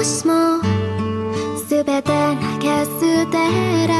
少しも全て投げ捨てら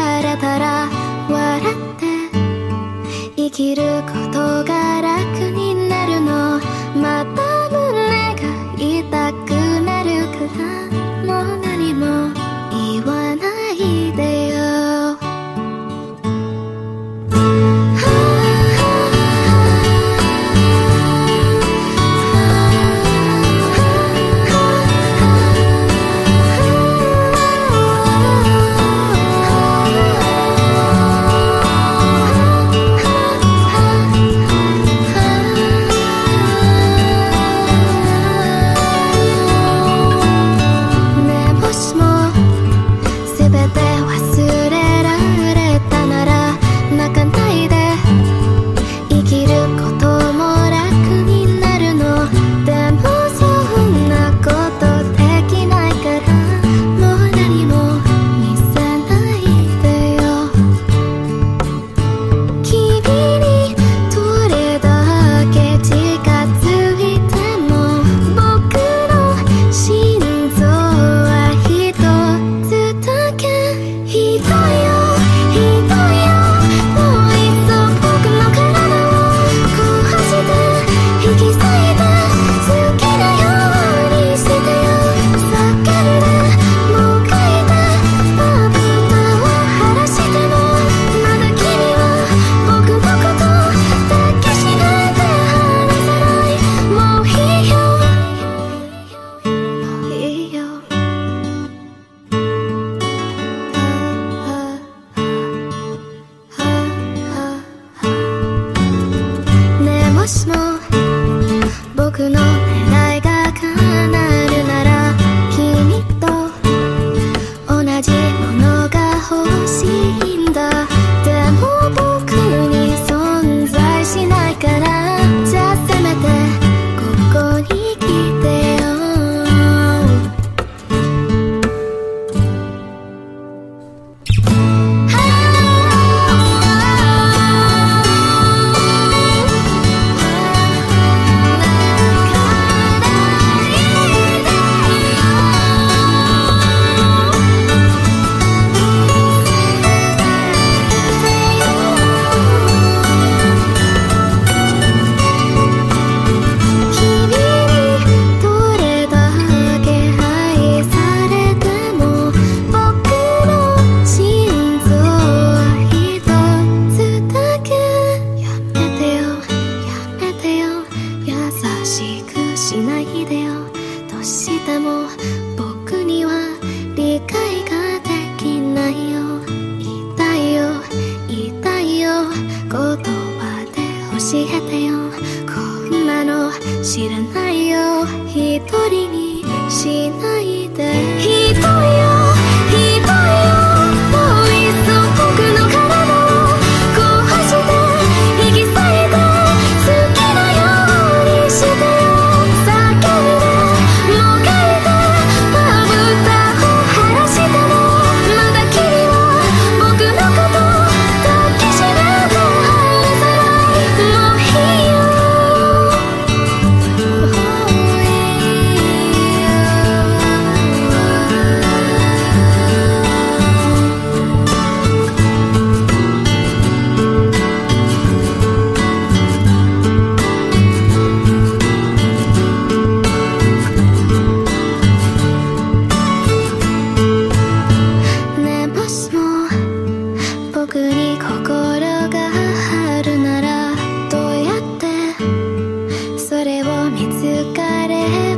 知らないよ。一人にしないで。疲れ